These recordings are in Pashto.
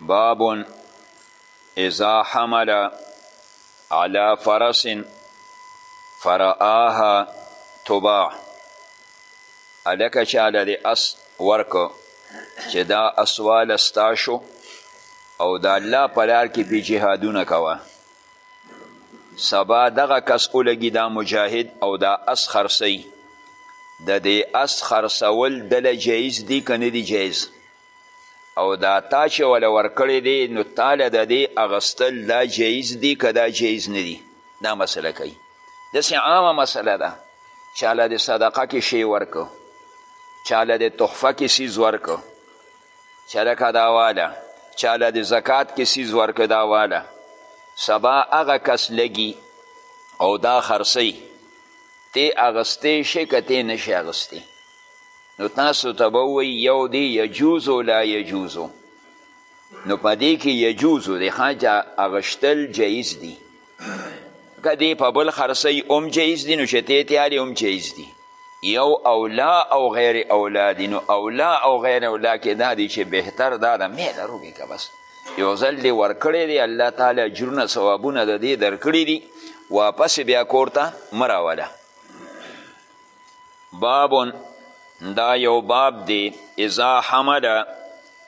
باب اذا حمل على فرس فرآها تباع الکه چاله د اس ورکو چې دا اسواله ستا شو او د الله په لار کې پې جهادونه کوه سبا دغه کس ولګي دا مجاهد او دا اس خرڅوي د دې اس خرڅول دله جایز دي که نه دي جایز او دا تا چې وله ورکړی دی نو تاله د دې اغستل دا جایز دي که دا جایز نه دي دا مسله کوي داسې عامه مسله ده چاله د صدقه کې شی ورکو چاله د تحفه کې سیز ورکو چې لکه دا واله چاله د زکات کې سیز ورکړي دا واله سبا هغه کس لګي او دا خرڅوي تی اغستی شي که تی نشي اغستی نو تاسو ته به ووایي یو دی یجوزو لا یجوزو نو په دې کې یجوزو دی ښه اغشتل جایز دي که دې په بل خرڅوي هم جایز دي نو چې تې تیارې هم جایز دي یو اولا او غیر اولا دي نو اولا او غیر اولا کې دا دي چې بهتر دا ده مې لروږي که بس یو ځل دې ورکړی دی الله تعالی اجرونه ثوابونه د دې درکړي دي واپس بیا کور ته مه راوله باب دا یو باب دی اذا حمل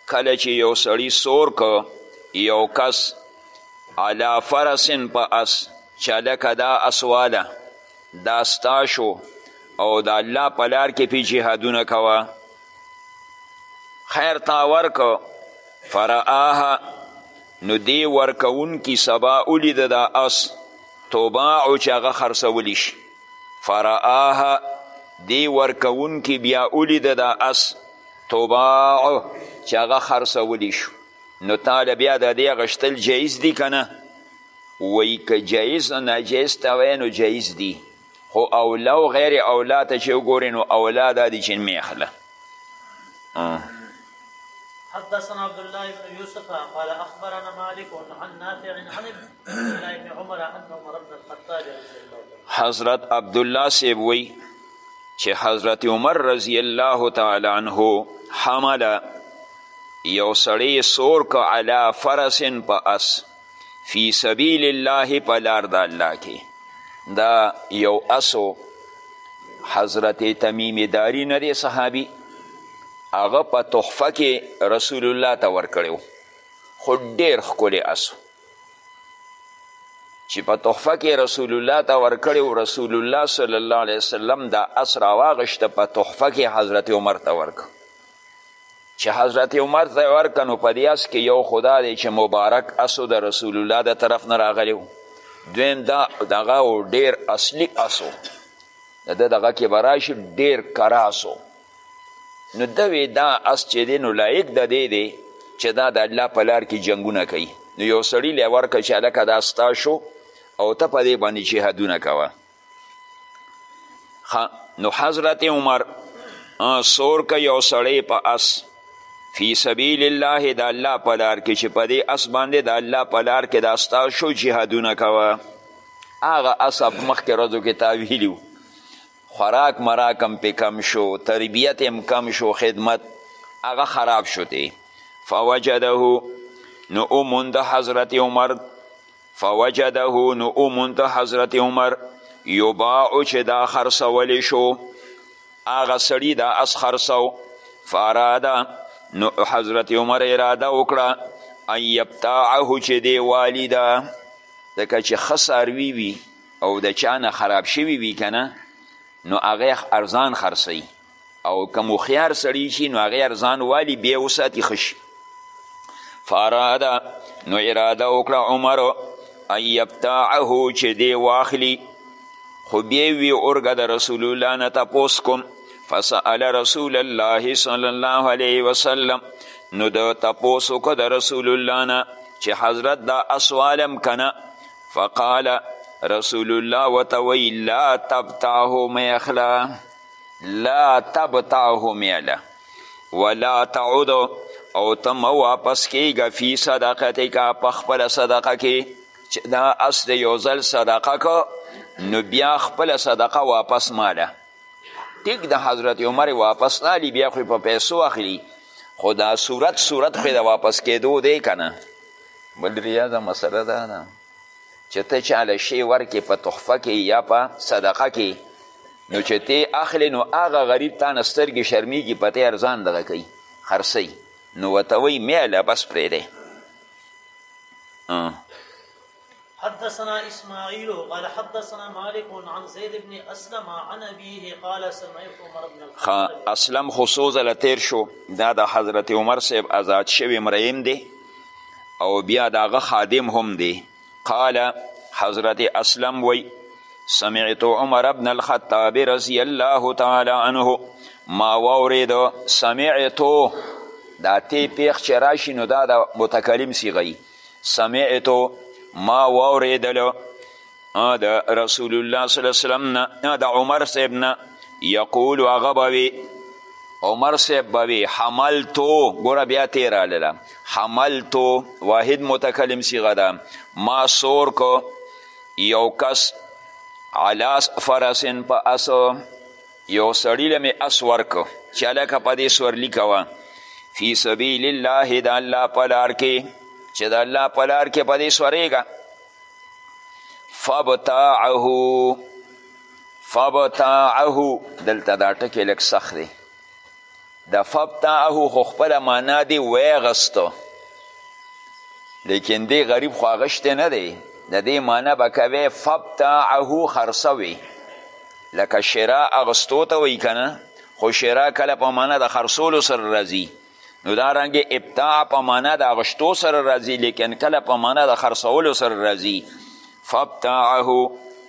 کله چې یو سړی سور که یو کس علا فرسن په اس چلک دا اسواله دا ستا شو او د الله په لار کې پې جهادونه کوه خیر تا ورکه فرآها نو دی ورکوونکي سبا ولید دا اس تباعو چې هغه خرڅولی شي فرآها دی ورکوونکي بیا ولیده دا اس تباع چې هغه خرڅولی شو نو تاله بیا د دې غشتل جایز دي که نه وایي که جایز او ناجایز ته وایې نو جایز دي خو اولا او غیر اولا ته چې وګورې نو اولا دا دي چې مې اخله حدثنا عبد الله بن يوسف قال اخبرنا مالك عن نافع عن حضرت عبد الله سیب وی چې حضرت عمر رضی الله تعالی عنه حمل یو سړی سور که علا فرس په اس فی سبیل الله په لار د الله کې دا یو اسو حضرت تمیم داری نه دی صحابي هغه په تحفه کې رسول الله ته ورکړی خو ډېر ښکلی اسو چې په تحفه کې رسول الله ته ورکړی او رسول الله صلی الله علیه وسلم دا اس راواغشته په تحفه کې حضرت عمر ته ورکړ چې حضرت عمر ته یې ورکړه نو په دې اس کې یو خدا دی چې مبارک اسو د رسول الله د طرف نه راغلی و دویم دا دغه ډیر اصلي اسو د ده دغه کې به راشي ډیر کراسو نو دوی دا اس چې دی نو لایق د دې دی چې دا د الله په لار کې جنګونه کوي نو یو سړي له ورکړه چې هلکه دا ستا شو او ته په دې باندې جهادونه کوه نو حضرت عمر سور که یو سړی په اس فی سبیل الله د الله په لار کې چې په دې اس باندې د الله په لار کې دا ستا شو جهادونه کوه هغه اس په مخکې ورځو کې تا ویلي خوراک مراک هم پې کم شو تربیت هم کم شو خدمت هغه خراب شو دی فوجده نو اوموند حضرت عمر فوجده نو اوموند حضرت عمر یباعو چې دا خرڅولی شو هغه سړي دا اس خرڅو فاراده نو حضرت عمر اراده وکړه ان یبتاعه چې دی والی ده ځکه چې ښه څاروي وي او د چا نه خراب شوي وي که نه نو هغه ارزان خرڅوي او که مخیار سړی شي نو هغه ارزان والي بیا وساتي ښه شي فاراده نو اراده وکړه عمر ان یبتاعه چې دی واخلي خو بیا وی ارګه د رسول الله نه تپوس کوم فسأل رسول الله صلی الله علیه وسلم نو د تپوس وکړه د رسول الله نه چې حضرت دا اسوالم کنه فقال رسول الله وته وی لا تبتعه میخلا لا تبتعه میله ولا تعود او ته مه واپس کیږه فی صدقتک په خپله صدقه کې چې دا اس د یو ځل صدقه کو نو بیا خپله صدقه واپس ماله ټیک د حضرت عمر واپس نالی بیا خو په پیسو اخلي خو دا صورت صورت خو د واپس کېدو دی که نه ملګري یاده مسله دا ده چې ته چاله شی ورکې په تحفه کې یا په صدقه کې نو چې تی اخلې نو هغه غریب تا نه سترګې شرمیږي په تی ارزان دغه کوي خرڅوي نو ورته وایي میله بس پرېږدی حدثنا اسماعيل قال حدثنا مالك عن زيد بن اسلم عن ابيه قال سمعت عمر بن الخطاب اسلم خصوص لتیر شو دا د حضرت عمر صاحب آزاد شوی مریم دی او بیا داغه خادم هم دی قال حضرت اسلم وی سمعت عمر بن الخطاب رضی الله تعالی عنه ما واورید سمعتو دا تی پیخ چې راشي نو دا د متکلم صیغه سمعتو ما واوریدلو د رسول الله صلی الله علیه وسلم نه د عمر صاحب نه یقول هغه به وي عمر صاحب به وي حملتو ګوره بیا تې رالله حملتو واحد متکلم صیغه ده ما سور کو یو کس علا فرسن په اسو یو سړي له مې اس ورکو چې هلکه په دې سورلي کوه فی سبیل الله د الله په لار کې چې د الله په لار کې په دې سورېږه فبتاعه فبتاعه دلته دا ټکی لږ سخت دی د فبتعه خو خپله معنا دی ویغستو لیکن دی غریب خو اغشتی نه دی د دې معنا به کوی فبتعه خرڅوي لکه شرا اغستو ته وایي که نه خو شرا کله په معنا د خرڅولو سره راځي نو دا رنګ ابتاع په معنا د اغشتو سره راځي لیکن کله په معنا د خرڅولو سره راځي فبتعه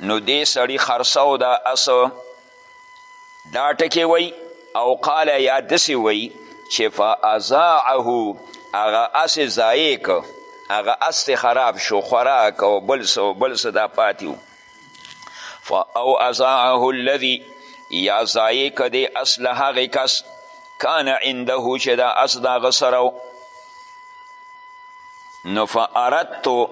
نو دې سړي خرڅو دا اسو دا ټکی وی او قال یا دسی وی چې فازاعه هغه اس ضایع که هغه اس خراب شو خوراک او بل څه او بل څه دا پاتې او ازاعه الذي یا ضایع که دی اس له هغې کس کان عنده چې دا اس د هغه سره نو فاردتو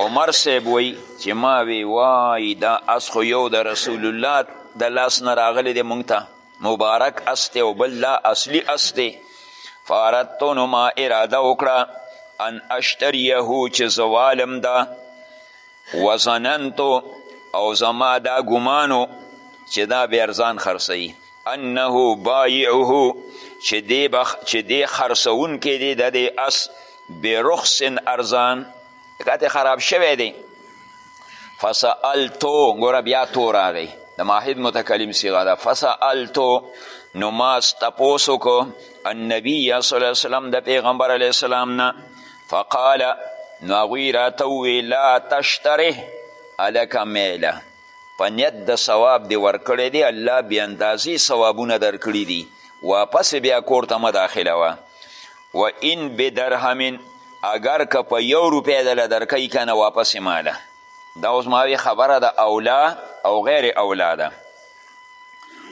عمر صاحب وی چې ما وی وای دا اس خو یو د رسول الله د لاس نه راغلی دی مونږ ته مبارک اس دی او بل دا اصلي اس دی فاردتو نو ما اراده وکړه ان اشتریه چې زوالم دا وزننتو او زما دا ګمانو چې دا به ارزان خرڅوي انه بایعه چې دی بخ چې دی خرڅونکی دی د دې اس برخص ارزان کاته خراب شوی دی فسألتو ګوره بیا تو راغی د ماهد متکلم صیغه ده فسألتو نو ما تپوس وکړو النبي صلی الله علیه وسلم د پیغمبر علیه السلام نه فقال نو هغوی راته وویل لا تشتره هلکه میله په نیت د ثواب دی ورکړی دی الله بې اندازې ثوابونه درکړي دي واپس بیا کور ته مه داخلوه و ان بدرهم اګر که په یو روپۍ دله درکوي که نه واپس ماله دا اوس ماوې خبره د اولا او غیر اولا ده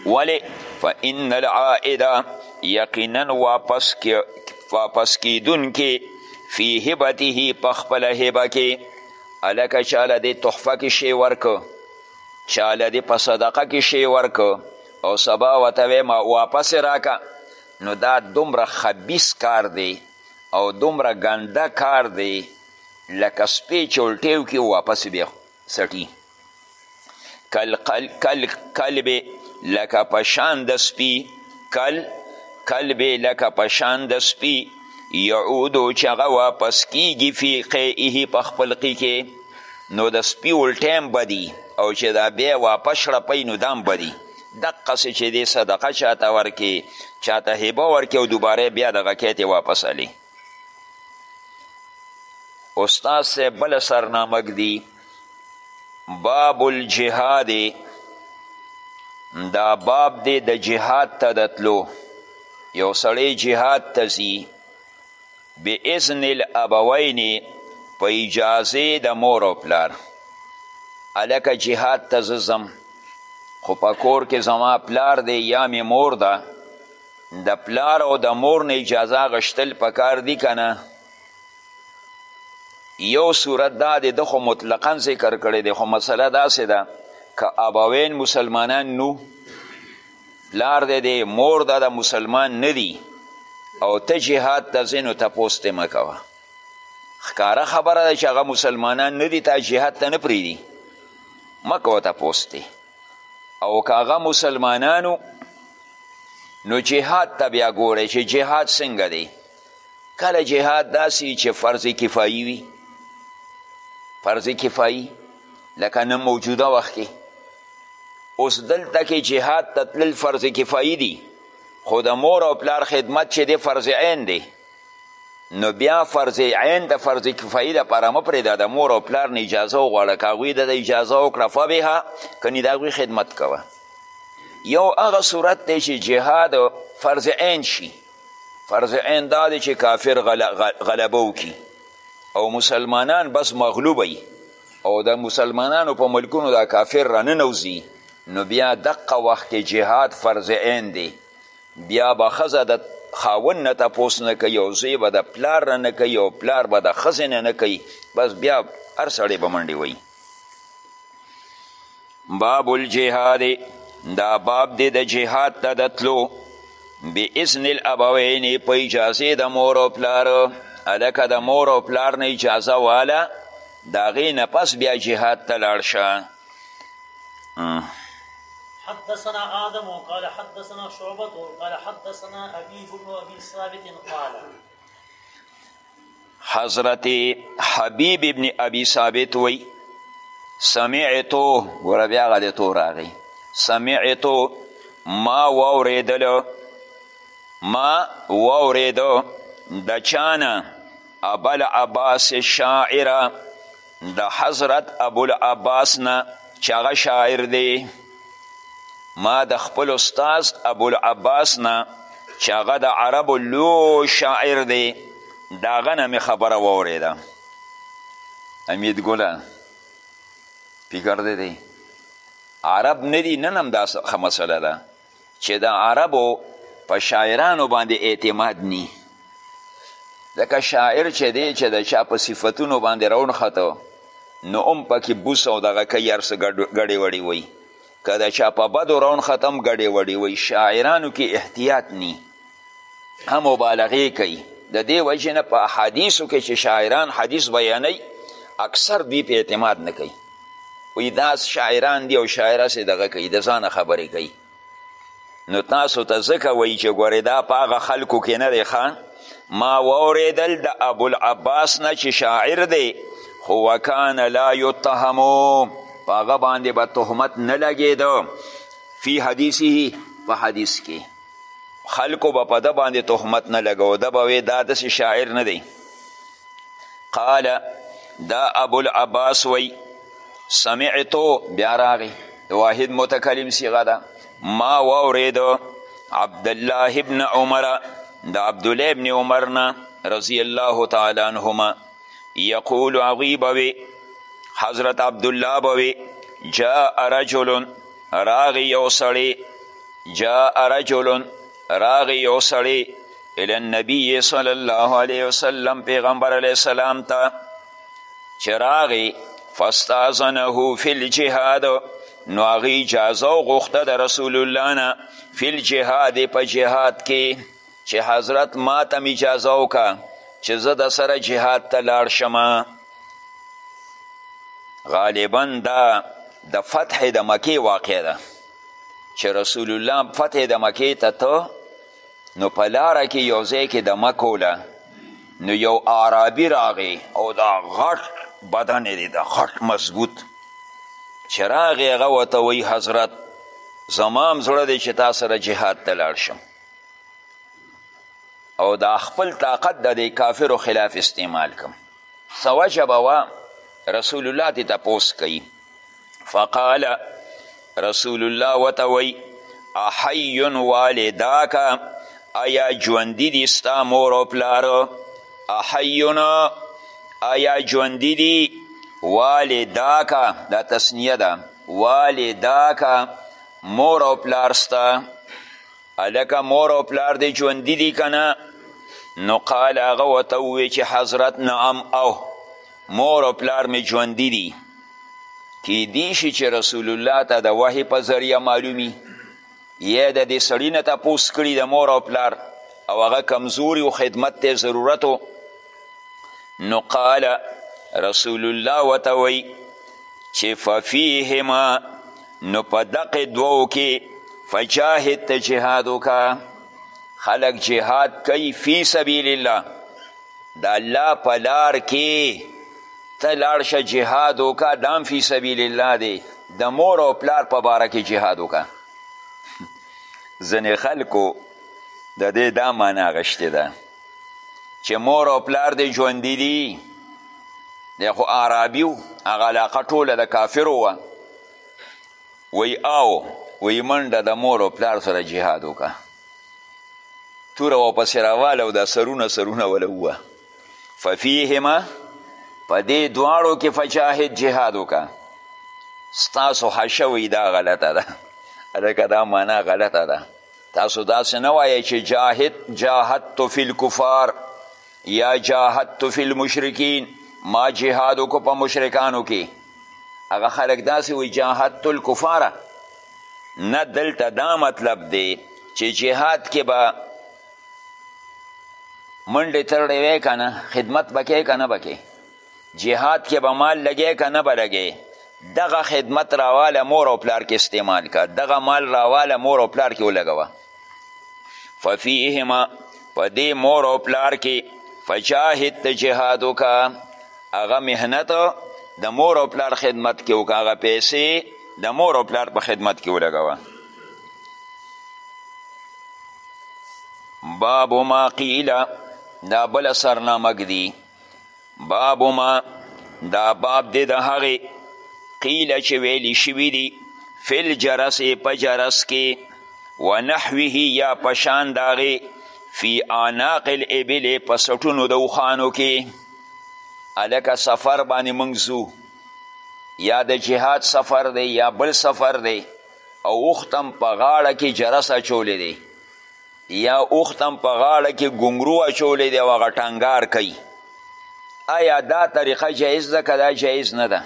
ولې فان العائده یقینا واپس کی واپس کیدونکې فی هبته په خپله هبه کې هلکه چاله دې تحفه کې شی ورکو چاله دې په صدقه کې شی ورکو او سبا ورته ما واپس راکه نو دا دومره خبیث کار دی او دومره ګنده کار دی لکه سپی چې الټی وکړي او واپس بیا څټي کل کل کل کلب لکه په شان د سپي کل کلب لکه په شان د سپي یعودو چې هغه واپس کیږي فی قیعه په خپل قی کې نو د سپي الټی هم بدي او چې دا بیا واپس شړپوي نو دا هم بدي دقسې چې دې صدقه چاته ورکې چاته هبه ورکې او دوباره بیا دغه کیتې واپس علي استاد صاحب بله سرنامه ږدي باب الجهاد دا باب دی د جهاد ته د تلو یو سړی جهاد ته ځي باذن الابوین په اجازې د مور او پلار الکه جهاد ته زه ځم خو په کور کې زما پلار دی یا مې مور ده د پلار او د مور نه اجازه غشتل پکار دي که نه یو صورت دا دی ده خو مطلقا ذکر کړی دی خو مسله داسې ده که ابوین مسلمانان نو پلار دی دی مور ده د مسلمان نه دي او ته جهاد ته ځې نو تپوس ترې مه کوه ښکاره خبره ده چې هغه مسلمانان نه دي تا جهاد ته نه پرېږدي مه کوه تپوس ترې او که هغه مسلمانانو نو جهاد ته بیا ګوره چې جهاد څنګه دی کله جهاد داسې چې فرض کفایی وي فرض کفایی لکه نه موجوده وخت کې اوس دلته کې جهاد ته تلل فرض کفایي دي خو د مور او پلار خدمت چې دی فرض عین دی نو بیا فرض عین د فرض کفایي لپاره مه پرېږده د مور او پلار نه اجازه وغواړه که هغوی د اجازه وکړه فبها کنې د هغوی خدمت کوه یو هغه صورت دی چې جهاد فرض عین شي فرض عین دا دی چې کافر غلبه وکړي او مسلمانان بس مغلوبه او د مسلمانانو په ملکونو دا کافر راننوځي نو بیا دقه وخت کې جهاد فرض عین دی بیا به ښځه د خاون نه تپوس نه کوي او زوی به د پلار نه نه کوي او پلار به د ښځې نه نه کوي بس بیا هر سړی به منډې وایي باب الجهاد دا باب دی د جهاد ته د تلو باذن الابوین په اجازې د مور او پلار هلکه د مور او پلار نه اجازه واله د هغې نه پس بیا جهاد ته لاړ شه حدثنا آدم قال حدثنا شعبة قال حدثنا أبي بن أبي ثابت قال حضرت حبیب ابن ابي ثابت وی سمعتو ګوره بیا هغه د تو راغی سمعتو ما واوریدل ما واوریدو د چانه ابل عباس شاعره د حضرت ابوالعباس نه چې هغه شاعر دی ما د خپل استاذ ابوالعباس نه چې هغه د عربو لو شاعر دی د هغه نه مې خبره واورېده امید ګله فکر دی دی عرب نه دي نن هم دا ښه مسله ده چې د عربو په شاعرانو باندې اعتماد نی ځکه شاعر چې دی چې د چا په صفتونو باندې راونښته نو هم پکې بوس او دغه کوي هر څه ګډې وډې وایي که د چا په بدو راونښته هم ګډې وډې وایي شاعرانو کې احتیاط نی هم مبالغې کوي د دې وجې نه په احادیثو کې چې شاعران حدیث بیانوي اکثر دوی په اعتماد نه کوي وایي دا شاعران دي او شاعر هسې دغه کوي د ځانه خبرې کوي نو تاسو ته ځکه وایي چې ګورې دا په هغه خلکو کې نه دی ما واورېدل د ابوالعباس نه چې شاعر دی خو وکان لا یتهمو په هغه باندې به تهمت نه لګېده فی حدیثه په حدیث کې خلکو به په ده باندې تهمت نه لګو ده به وې دا داسې شاعر نه دی قال دا ابوالعباس وی سمعتو بیا راغی د واحد متکلم صیغه ده ما واورېدو عبدالله ابن عمر د عبدالله ابن عمر نه رضی الله تعالی عنهما یقول هغوی به وي حضرت عبدالله به وي جاء رجل راغی یو سړی جاء رجل راغی یو سړی الی النبی صلی الله علیه وسلم پیغمبر علیه السلام ته چې راغی فاستاذنه فی الجهاد نو هغه اجازه وغوښته د رسول الله نه فی الجهاد په جهاد کې چې حضرت ما ته م اجازه وکړه چې زه د سره جهاد ته لاړ شم غالبا دا د فتح د مکې واقع ده چې رسول الله فتح د مکې ته تو نو په لاره کې یو ځای کې د مکوله نو یو عربي راغی او دا غټ بدن دی د غټ مضبوط چې راغی هغه ورته وایي حضرت زمام زړه دی چې تا سره جهاد ته لاړ شم او دا خپل طاقت د دې کافرو خلاف استعمال کم څه وجه به وه رسول الله دې تپوس کوي فقال رسول الله وته وی احی والداک ایا ژوندی دی ستا مور او پلار احیون ایا ژوندی دی والداک دا تسنیه ده والداک مور او پلار ستا الکه مور او پلار دی ژوندی دی کنه نو قال هغه ورته ووی چې حضرت نعم او مور او پلار مې ژوندي دي کیدی شي چې رسول الله ته د وحی په ذریعه معلومي یا د دې سړي نه تپوس کړي د مور او پلار او هغه کمزوري او خدمت ته ضرورت نو قال رسول الله ورته وایي چې ففیهما نو په دقې دوو کې فجاهد ته جهاد وکړه خلک جهاد کوي فی سبیل الله د الله په لار کې ته لاړ شه جهاد وکړه دا هم فی سبیل الله دی د مور او پلار په باره کې جهاد وکړه ځینې خلکو د دې دا معنا غشتې ده چې مور او پلار دې ژوندي دي دی خو عربي و هغه علاقه ټوله د کافرو وه وی او وی منډه د مور او پلار سره جهاد وکړه توره واپسې راواله او دا سرونه سرونه وله ووه ففیهما په دې دواړو کې فجاهد جهاد وکړه ستاسو حشوی دا غلطه ده هلکه دا معنا غلطه ده تاسو داسې نه وایئ چې جاهد جاهدت فی الکفار یا جاهدت فی المشرکین ما جهاد وکړو په مشرکانو کې هغه خلک داسې وایي جاهدت الکفاره نه دلته دا مطلب دی چې جهاد کې به منډې ترړې وی که نه خدمت به کې که نه به کې جهاد کې به مال لګې که نه به لګې دغه خدمت راواله مور او پلار کې استعمال که دغه مال راواله مور او پلار کې ولګوه ففیهما په دې مور او پلار کې فجاهد ته جهاد وکړه هغه مهنت د مور او پلار خدمت کې وکړه هغه پیسې د مور او پلار په خدمت کې ولګوه باب ما قیل دا بل سرنامه ږدي باب ما دا باب دی د هغې قیله چې ویلی شوي دي فی الجرس په جرس کې و نحوه یا پشان د هغې فی اعناق الابل په سټونو د اوښانو کې هلکه سفر باندې موږ ځو یا د جهاد سفر دی یا بل سفر دی او اوښ ته هم په غاړه کې جرس اچولی دی یا اوښ ته په غاړه کې ګونګرو اچولی دی او هغه ټنګار کوي آیا دا طریقه جایز ده که دا جایز نه ده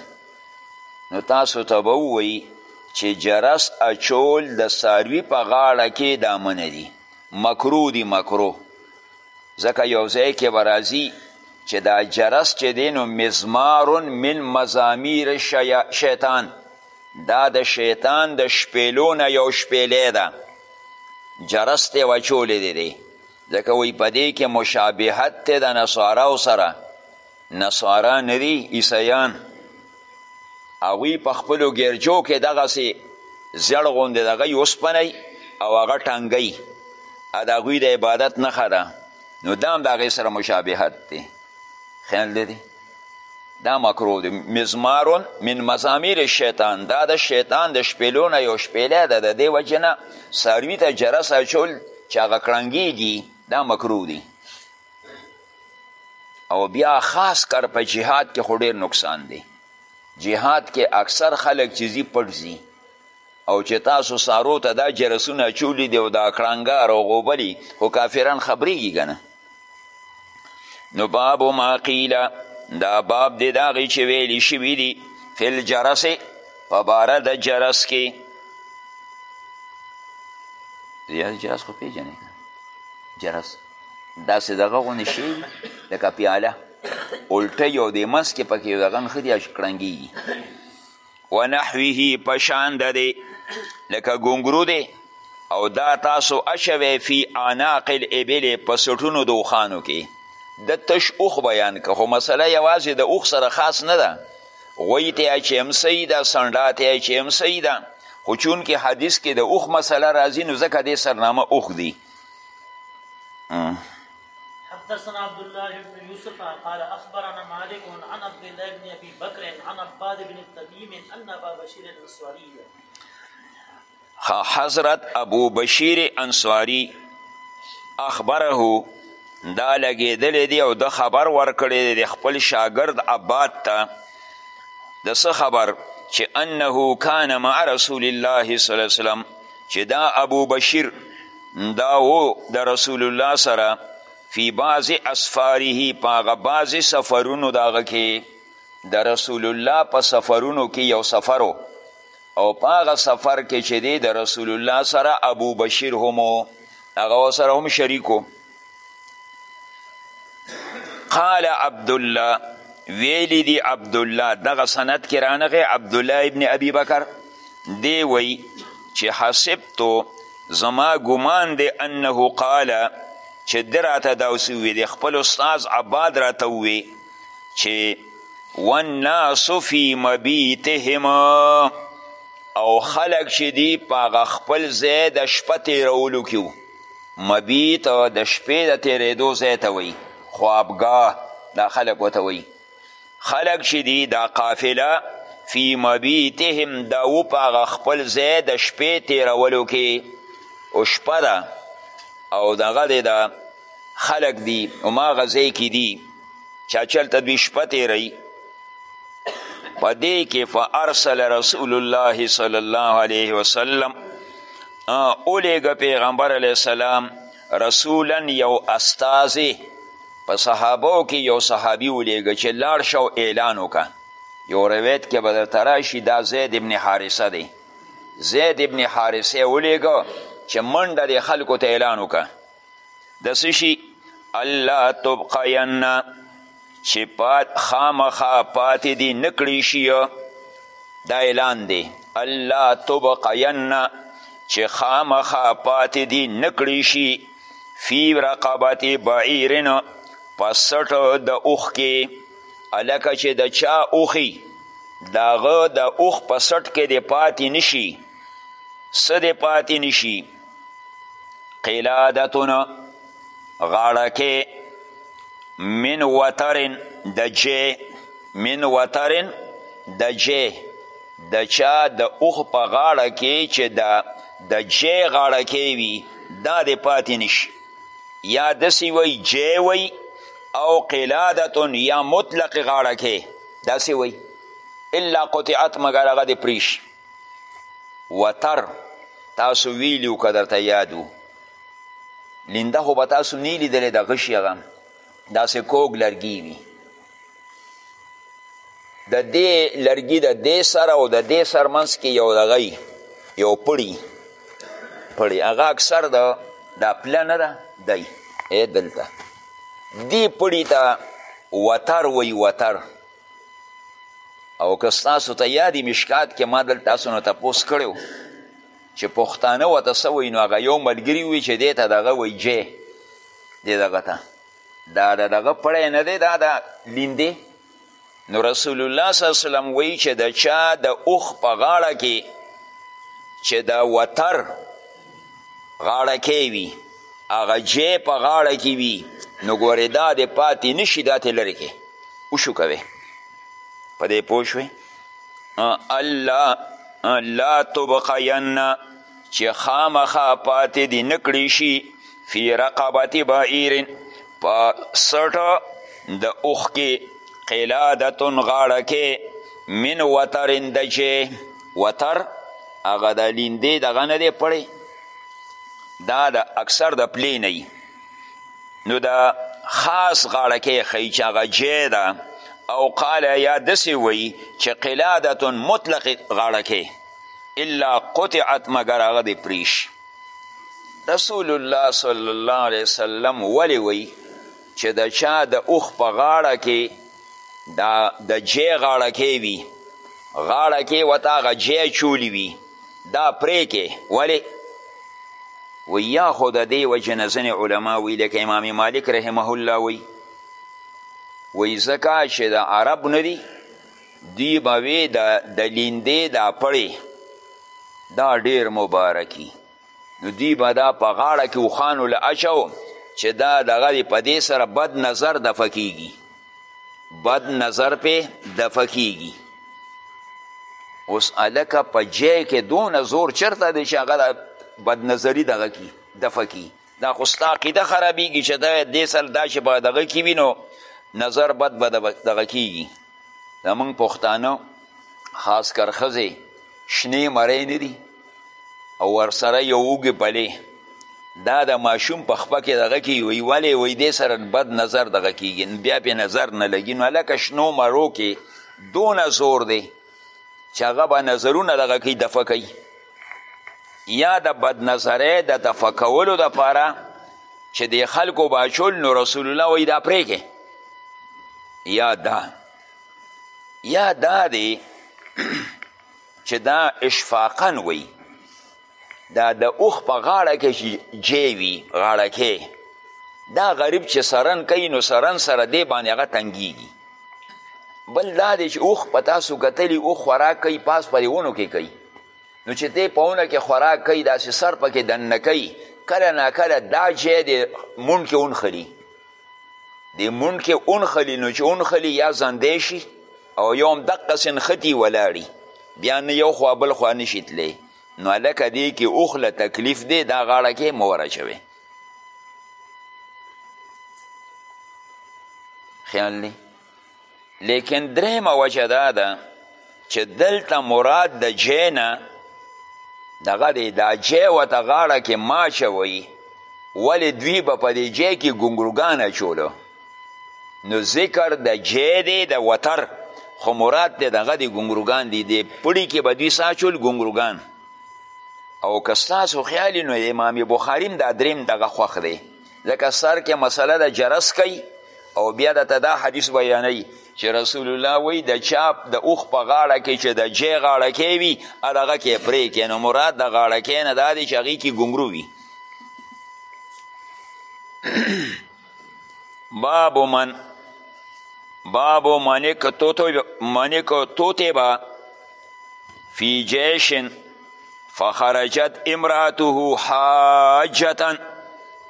نو تاسو ته به ووایي چې جرس اچول د ساروي په غاړه کې دا منه دي مکرو دي مکرو ځکه یو ځای کې به راځي چې دا جرس چې دی نو مزمارون من مزامیر شیطان دا د شیطان د شپېلو نه یو شپېلی ده جرس ته وچولی دی دی ځکه وایي په دې کې مشابهت دی د نصاراو سره نصارا نه دي عیسیان هغوی په خپلو ګرجو کې دغسې زیړ غوندې دغه یي اوسپنی او هغه ټنګی د هغوی د عبادت نښه ده نو دا هم د هغې سره مشابهت دی خیال دی دا مکروه دی مزمارون من مزامیر شیطان دا د شیطان د شپېلو نه یو شپېلی ده د دې وجې نه څاروي ته جرس اچول چې هغه کړنګېږي دا مکروه دی او بیا خاص کر په جهاد کې خو ډېر نقصان دی جهاد کې اکثر خلک چې ځي پټ ځي او چې تاسو سارو ته دا جرسونه اچولي دي او دا کړنګار او غوبلي خو کافران خبرېږي که نه نو باب ما قیله دا باب دی د هغې چې ویلي شوي دي فی الجرسې په باره د جرس کې یا جرس خو پیژنې جرس داسې دغه غونې شی لکه پیاله الټه یو د مس کې پکې یو دغه نښه دي کړنګېږي ونحوه په شان د دی لکه ګونګرو دی او دا تاسو اشوی فی اعناق الابل په سټونو د اوښانو کې د تش اوښ بیان که خو مسله یوازې د اوښ سره خاص نه ده غوی ته یې اچوي هم صحیح ده سنډا ته یې اچوي هم صحیح ده خو چونکې حدیث کې د اوښ مسله راځي نو ځکه دې سرنامه اوښ دي حدثنا عبد الله بن يوسف قال اخبرنا مالك عن عبد الله بن ابي بكر عن عباد بن التميم ان ابا بشير الانصاري حضرت ابو بشير انصاري اخبره دا لګېدلې دی او د خبر ورکړی دی د خپل شاګرد عباد ته د څه خبر چې انه کان مع رسول الله صلی الله علیه وسلم چې دا ابو بشیر دا و د رسول الله سره فی بعض اسفاره په هغه بعضې سفرونو د هغه کې د رسول الله په سفرونو کې یو سفر او په هغه سفر کې چې دی د رسول الله سره ابوبشیر هم هغه سره هم شریکو قال عبدالله ویلی دی عبدالله دغه سند کې رانغی عبدالله ابن ابي بکر دی وی چې حسبتو زما ګمان دی انه قال چې ده راته داسې ووی د خپل استاذ عباد راته ووی چې والناس فی مبیتهم او خلق چې دی په هغه خپل ځای د شپه تېرولو کې مبیت د شپې د تیریدو ځای ته وایي خوابګاه دا خلک ورته وایي خلک چې دي دا قافله فی مبیتهم دا و په هغه خپل ځای د شپې تیرولو کې او شپه ده او دغه دی دا خلک دي هماغه ځای کې دي چې چلته دوی شپه تیروي په دې کې فارسل رسول الله صلی الله علیه وسلم اولیږه پیغمبر علیه السلام رسولا یو استازی په صحابو کې یو صحابي ولیږه چې لاړ شه او اعلان وکړه یو روایت کې به درته راشي دا زید ابن حارثه دی زید ابن حارثه ولیږه چې منډه دې خلکو ته اعلان وکړه د څه شي الله تبقین چې پات خامخا پاتې دي نه کړی شي دا اعلان دی الله تبقین چې خامخا پاتې دي نه کړی شي فی رقبت بعیرن په سټ د اوښ کې هلکه چې د چا اوښي د هغه د اوښ په سټ کې د پاتې نشي څه د پاتې نشي قلادتون غاړکې من وترن د جې من وترن د جې د چا د اوښ په غاړه کې چې د د جې غاړه کې وي دا دې پاتې نشي یا داسې وایي جې وایي او قلادتون یا مطلق غاړه کې داسې وایي الا قطعت مګر هغه دې پرې شي وتر تاسو ویلیو که درته یاد وو لینده خو به تاسو نه لیدلی د غشي هغه داسې کوږ لرګي وي د دې لرګي د دې سره او د دې سر منځ کې یو دغی یو پړی پړی هغه اکثر د دا پله نه ده دی ای دلته دې پړی ته وتر وی وتر او که ستاسو ته یادی مشکات کې ما دلته تاسو نه تپوس کړو چې پښتانه ورته څه وایي نو هغه یو ملګري ووایي چې دې ته دغه وایي جی دې دغه ته دا د دغه پړی نه دی دا د لیندې نو رسول الله صلی وسلم وایي چې د چا د اوښ په غاړه کې چې د وتر غاړه کې وي هغه جې په غاړه کې وي نو ګورې دا دې پاتې نه شي دا تې لرې کې وشو کوې په دې پوه شوې الله لا تبقین چې خامخا پاتې دې نه کړی شي فی رقبت بعیر په سټ د اوخ کې قلادتون غاړه کې من وترن د جې وتر هغه د لیندې دغه نه دی پړی دا د اکثر د پلی نه نو دا خاص غاړه کې ښیي چې هغه جی ده او قال یا دسې وی چې قلادة مطلق غاړه کې الا قطعت مګر هغه دې پریش رسول الله صلی الله علیه وسلم ولی وی چې د چا د اوښ په غاړه کې دا د جې غاړه کې وي غاړه کې ورته هغه جې چولی وي دا پرې کې ولې و یا خو د دې وجې نه ځینې علما وی لکه امام مالک رحمه الله وی وی ځکه چې د عرب نه دي دوی به وې د لیندې دا پړې دا ډیر مبارکي نو دوی به دا په غاړه کې اوښانو له اچو چې دا دغه دی په دې سره بد نظر دفع کیږي بد نظر پې دفع کیږي اوس هلکه په جی کې دونه زور چرته دی چې هغه بد نظري دغه کی دفع کی دا خو ستا عقیده خرابیږي چې دا دې سره دا چې به دغه کی وي نو نظر بد به دغه کیږي زمونږ پښتانه خاص کر ښځې شنې مرۍ نه دي او ورسره یو وږي پلې دا د ماشوم په خپه کې دغه کېږي وایي ولې وایي دې سره بد نظر دغه کېږي بیا پې نظر نه لګي نو هلکه شنو مرو کې دونه زور دی چې هغه به نظرونه دغه کوي دفع کوي یا د بدنظرۍ د دفع کولو دپاره چې د خلکو به اچول نو رسول الله وایي دا پرېږې یا دا یا دا دی چې دا اشفاقا وي دا د اوښ په غاړه کې چې جی وي غاړکې دا غریب چې سرن کوي نو سرن سره دی باندې هغه تنګیږي بل دا دی چې اوښ په تاسو کتلي اوښ خوراک کوي پاس په دې ونو کې کوي نو چې دی په ونه کې خوراک کوي داسې سر پکې دننه کوي کله ناکله دا جی دی مونډ کې ونښلي د مونډ کې ونښلي نو چې ونښلي یا زندی شي او یو هم دقسې نښتي ولاړي بیا نه یو خوا بل خوا نشي تللی نو هلکه دې کې اوښ له تکلیف دی دا غاړه کې مه ورچوې خیال دی لیکن درېیمه وجه دا ده چې دلته مراد د جې نه دغه دی دا جې ورته غاړه کې ماچوي ولې دوی به په دې جې کې ګونګروګان اچولو نو ذکر د جې دی د وتر خو مراد دی دغه دی ګنګروګان دی دی پړي کې به دوی ساچول ګنګروګان او که ستاسو خیال نو امام بخاري هم دا دریم دغه خوښ دی ځکه سر کې مسله د جرس کوي او بیا د ته دا حدیث بیانوي چې رسول الله وی د چاپ د اوخ په غاړه کې چې د جې غاړه کې وي هغه کې پرې کې نو مراد د غاړه کې نه دا دی چې هغې کې ګنګرو وي باب من باب منک توتبا فی جیش فخرجت امراته حاجتا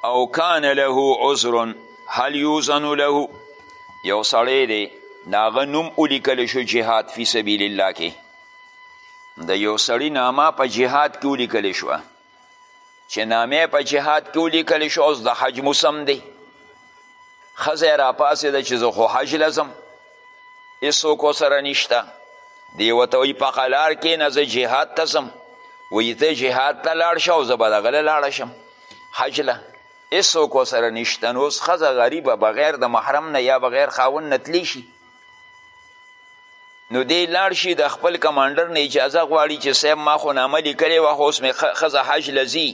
او کان له عذر هل یوزن له یو سړی دی د هغه نوم ولیکل شو جهاد فی سبیل الله کې د یو سړي نامه په جهاد کې ولیکل شوه چې نامه په جهاد کې ولیکل شو اوس د حج موسم دی ښځه یې راپاڅېده چې زه خو حج له ځم هېڅوک ورسره نشته دی ورته وایي په قلار کښېنه زه جهاد ته ځم وایي ته جهاد ته لاړ شه او زه به دغله لاړه شم حج له هېڅوک ورسره نشته نو اوس ښځه غریبه بغیر د محرم نه یا بغیر خاوند نه تلی شي نو دی لاړ شي د خپل کمانډر نه اجازه غواړي چې صاحب ما خو نامه لیکلې وه خو اوس مې ښځه حج له ځي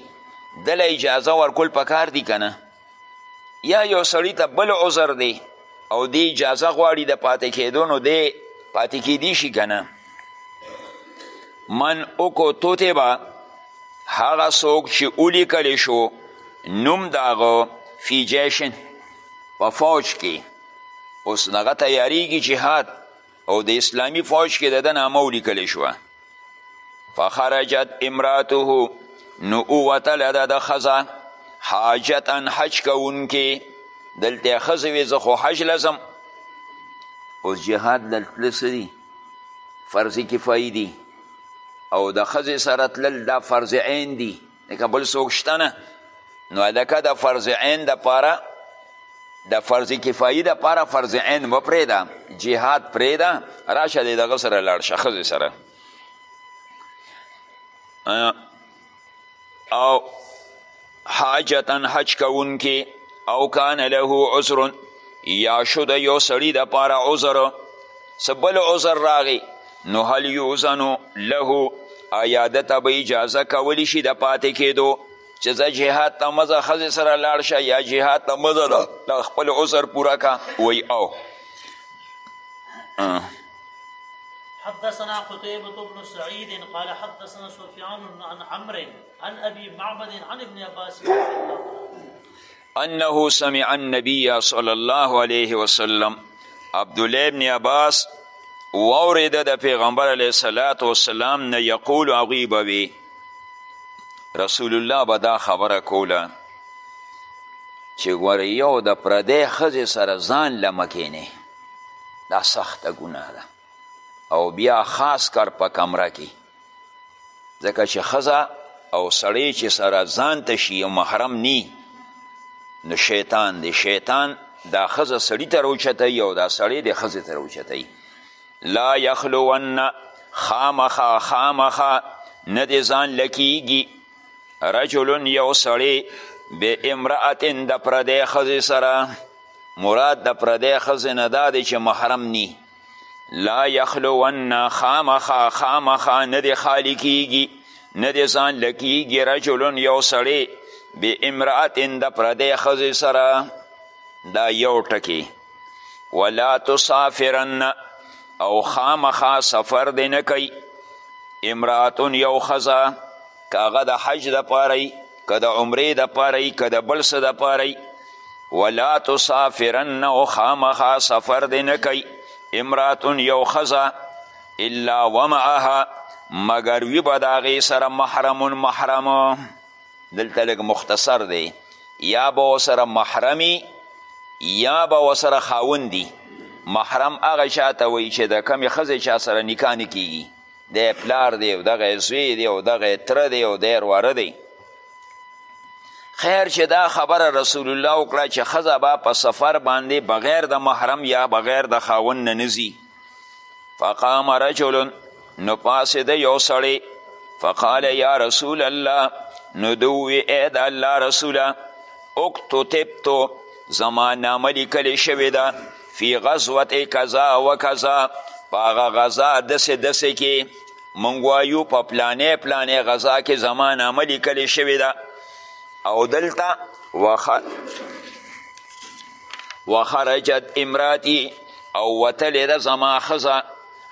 دله اجازه ورکول پکار دي که نه یا یو سړي ته بل عذر دی او دی اجازه غواړي د پاتې کېدو نو دی پاتې کېدی شي که نه من اوکو توتې به هغه څوک چې ولیکل شو نوم د هغه فی جیشن په فوج کې اوس دغه تیاریږي جهاد او د اسلامی فوج کې د ده نامه ولیکل شوه فخرجت امراته نو ووتله د ده ښځه حاجتا حج کوونکې دلته ښځې وې زه خو حج لزم اوس جهاد دلتله څه دي فرض کفایي دي او د ښځې سره تلل دا فرض عین دي ځکه بل څوک شته نه نو هلکه د فرض عین دپاره د فرض کفایي دپاره فرض عین مه پرېږده جهاد پرېږده راشه دی دغه سره لاړ شه ښځې سره او حاجتا حج کوونکي او کان له عذر یا شو د یو سړي دپاره عذر څه بل عذر راغی نو هل یوزنو له آیا ده ته به اجازه کولی شي د پاتې کېدو چې زه جهاد ته مه ځه ښځې سره لاړ شه یا جهاد ته مه ځه د خپل عذر پوره کا وایي او حدثنا قتيبة بن سعيد قال حدثنا سفيان عن عمرو عن أبي معبد عن ابن عباس انه سمع النبی صلی الله علیه وسلم عبدالله ابن عباس واورېده د پیغمبر علیه الصلاة والسلام نه یقول هغوی به وي رسول الله به دا خبره کوله چې ګوره یو د پردی ښځې سره ځان له مه کینې دا سخته ګناه ده او بیا خاص کر په کمره کې ځکه چې ښځه او سړی چې سره ځان ته شي او محرم نی نو شیطان دی شیطان دا ښځه سړي ته راوچتوي او دا سړی د ښځې ته راوچتوي لا یخلون خامخا خامخا نه دې ځان لکیږي رجل یو سړی به امرأت د پردې ښځې سره مراد د پردې ښځې نه دا دی چې محرم نی لا یخلون خامخا خامخا نه دی خالی کیږي نه دی ځان لکیږي رجلون یو سړی بې امرأت د پردی ښځې سره دا یو ټکی ولا تسافرن او خامخا سفر دی نه کوي امرأتون یو ښځه که هغه د حج دپاره که د عمرې د پاره یي که د بل څه د پاره یي ولا تسافرن او خامخا سفر دی نه کوي امراتون یو ښځه الا ومعها مګر وي به د هغې سره محرمون محرم دلته لږ مختصر دی یا به ورسره محرمي یا به ورسره خاوندي محرم هغه چا ته وایي چې د کمې ښځې چا سره نکاح نه کیږي دی پلار دی او دغه زوی دی او دغه تره دی او دی رواره دی خیر چې دا خبره رسول الله وکړه چې ښځه به په سفر باندې بغیر د محرم یا بغیر د خاوند نه نځي فقام رجل نو پاسېده یو سړی فقال یا رسول الله نو ده ووی ای د الله رسوله اکتتبتو زما نامه لیکلې شوې ده فی غزوت کذا و کذا په هغه غزا دسې دسې کې موږ وایو په پلانې پلانې غزا کې زما نامه لیکل شوې ده او دلته وخ وخرجت امراتی او وتلې ده زما ښځه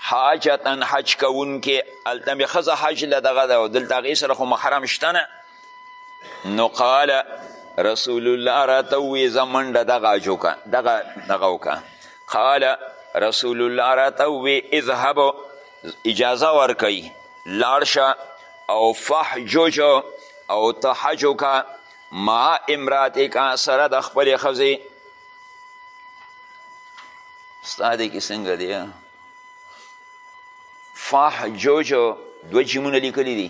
حاجتا حج کوونکې هلته مې ښځه حج له دغه ده او دلته هغې سره خو محرم شته نه نو قال رسول الله راته ووی زه منډه دغه اجوکه دغه دغه وکه قال رسول الله راته ووی اذهب اجازه ورکوي لاړ شه او فحجج او تحجکه مع امراتکه سره د خپلې ښځې ستا دی کې څنګه دی فحجج دوه جیمونه لیکلی دي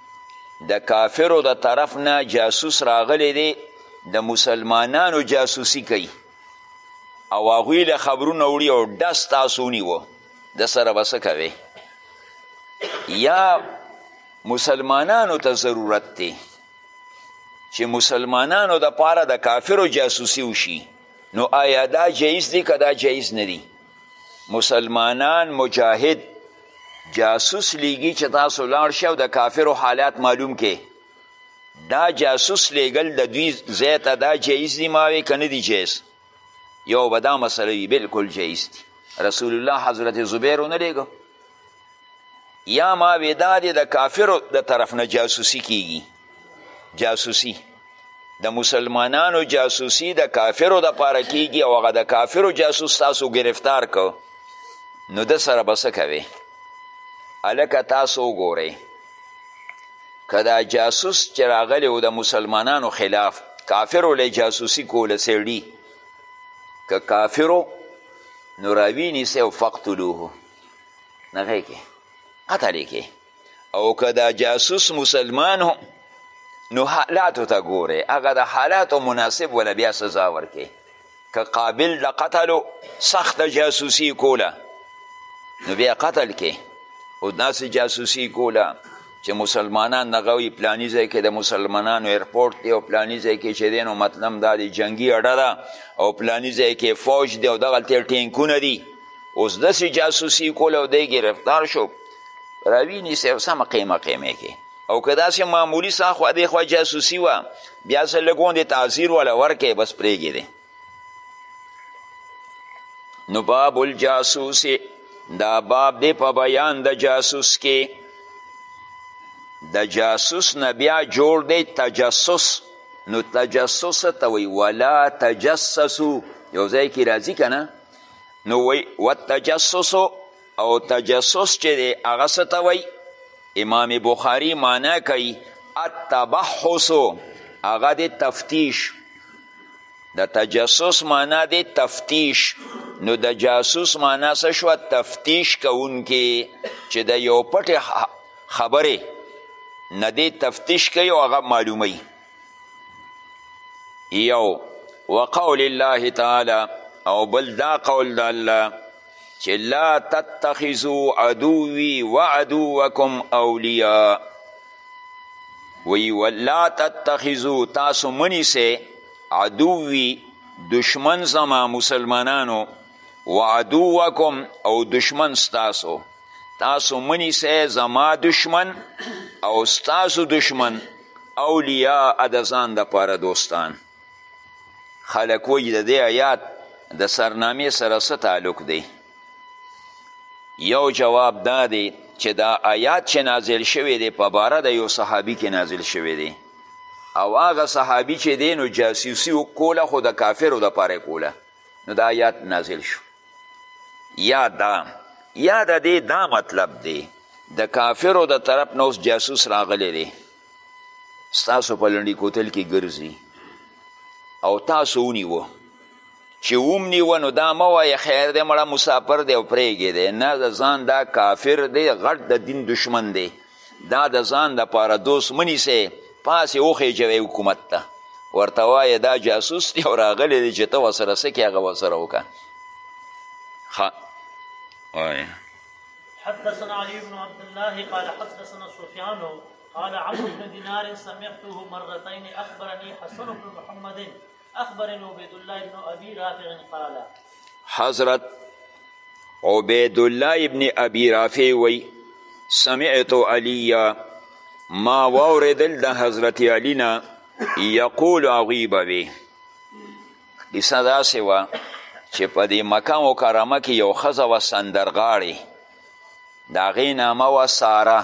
د کافرو د طرف نه جاسوس راغلی دی د مسلمانانو جاسوسي کوي او هغوی له خبرونه وړي او ډس تاسو ونیوه د سره به څه کوې یا مسلمانانو ته ضرورت دی چې مسلمانانو د پاره د کافرو جاسوسي وشي نو آیا دا جایز دی که دا جایز نه دی مسلمانان مجاهد جاسوس لیږي چې تاسو لاړ شئ او د کافرو حالات معلوم کې دا جاسوس لیږل د دوی ځای ته دا جایز دي ماوې که نه دي جایز یو به دا مسله وي بلکل جایز دي رسول الله حضرت زبیر ونه لیږه یا ما وی دا دی د کافرو د طرف نه جاسوسی کیږي جاسوسی د مسلمانانو جاسوسی د کافرو د پاره کیږي او هغه د کافرو جاسوس تاسو گرفتار کو نو د سره بس کوي الکه تاسو وګورئ که دا جاسوس چې راغلی و د مسلمانانو خلاف کافرو له جاسوسی کوله سړي که کافرو نو راوینیسئ او فقتلوه نغې کې قتل کې او که دا جاسوس مسلمان هم نو حالاتو ته ګوره هغه د حالاتو مناسب ولا بیا سزا ورکې که قابل د قتلو سخت جاسوسي کوله نو بیا قتل کې او داسې جاسوسي کوله چې مسلمانان دغه وي پلاني ځای کې د مسلمانانو ایرپورټ دی او پلاني ځای کې چې دی نو مطلب دا دی جنګي اډه ده او پلاني ځای کې فوج دی او دغلته ټینکونه دي اوس داسې جاسوسي کوله او دی ګرفتار شو راوي نیسي او سمه قیمه قیمه کې او که داسې معمولي سا خوا دې خوا جاسوسي وه بیا څه لږ غوندې تعذیر وله ورکې بس پرېږي دی نو باب الجاسوس دا باب دی په بیان د جاسوس کې د جاسوس نه بیا جوړ دی تجسس نو تجسس ته وی ولا تجسسو یو ځای کې راځي که نه نو وی والتجسس او تجسس چې دی هغه څه ته وایي امام بخاری معنا کوي التبحث هغه د تفتیش د تجسس معنا د تفتیش نو د جاسوس معنا څه شوه تفتیش کوونکې چې د یو پټې خبرې نه دی تفتیش کوي او هغه معلوموي یو وقول الله تعالی او بل دا قول د الله چې لا تتخذو عدوی و عدوکم اولیاء وی ولا تتخذو تاسو منی سه عدوی دشمن زما مسلمانانو و عدوکم او دشمن ستاسو تاسو منی سه زما دشمن او ستاسو دشمن اولیاء د ځان دپاره دوستان خلک وایي د دې آیات د سرنامې سره څه تعلق دی یو جواب دا دی چې دا آیات چې نازل شوی دی په باره د یو صحابي کې نازل شوی دی او هغه صحابي چې دی نو جاسوسي کوله خو د کافرو دپاره کوله نو دا آیات نازل شو یا دا یا د دې دا مطلب دی د کافرو د طرف نه اوس جاسوس راغلی دی ستاسو په لنډي کوتل کې ګرځي او تاسو ونیوه چې وم نیوه نو دا مه وایه خیر دی مړه مسافر دی او پرېږې دی نه د ځان دا کافر دی غټ د دین دشمن دی دا د ځان لپاره دوست مه نیسئ پاسې وخېژوئ حکومت ته ورته وایې دا جاسوس دی او راغلی دی چې ته ورسره څه کې هغه ورسره وکړه ښه وایه حدثنا علي بن عبد الله قال حدثنا سفيان قال عمرو بن دينار سمعته مرتين اخبرني حسن بن محمد اخبرنا عبيد الله بن ابي رافع قال حضرت عبيد الله بن ابي رافع وی سمعت علي ما واوریدل د حضرت علي نه یقول هغوی به وي کیسه داسې وه چې په دې مکه مکرمه کې یو ښځه وه سندرغاړې د هغې نامه وه ساره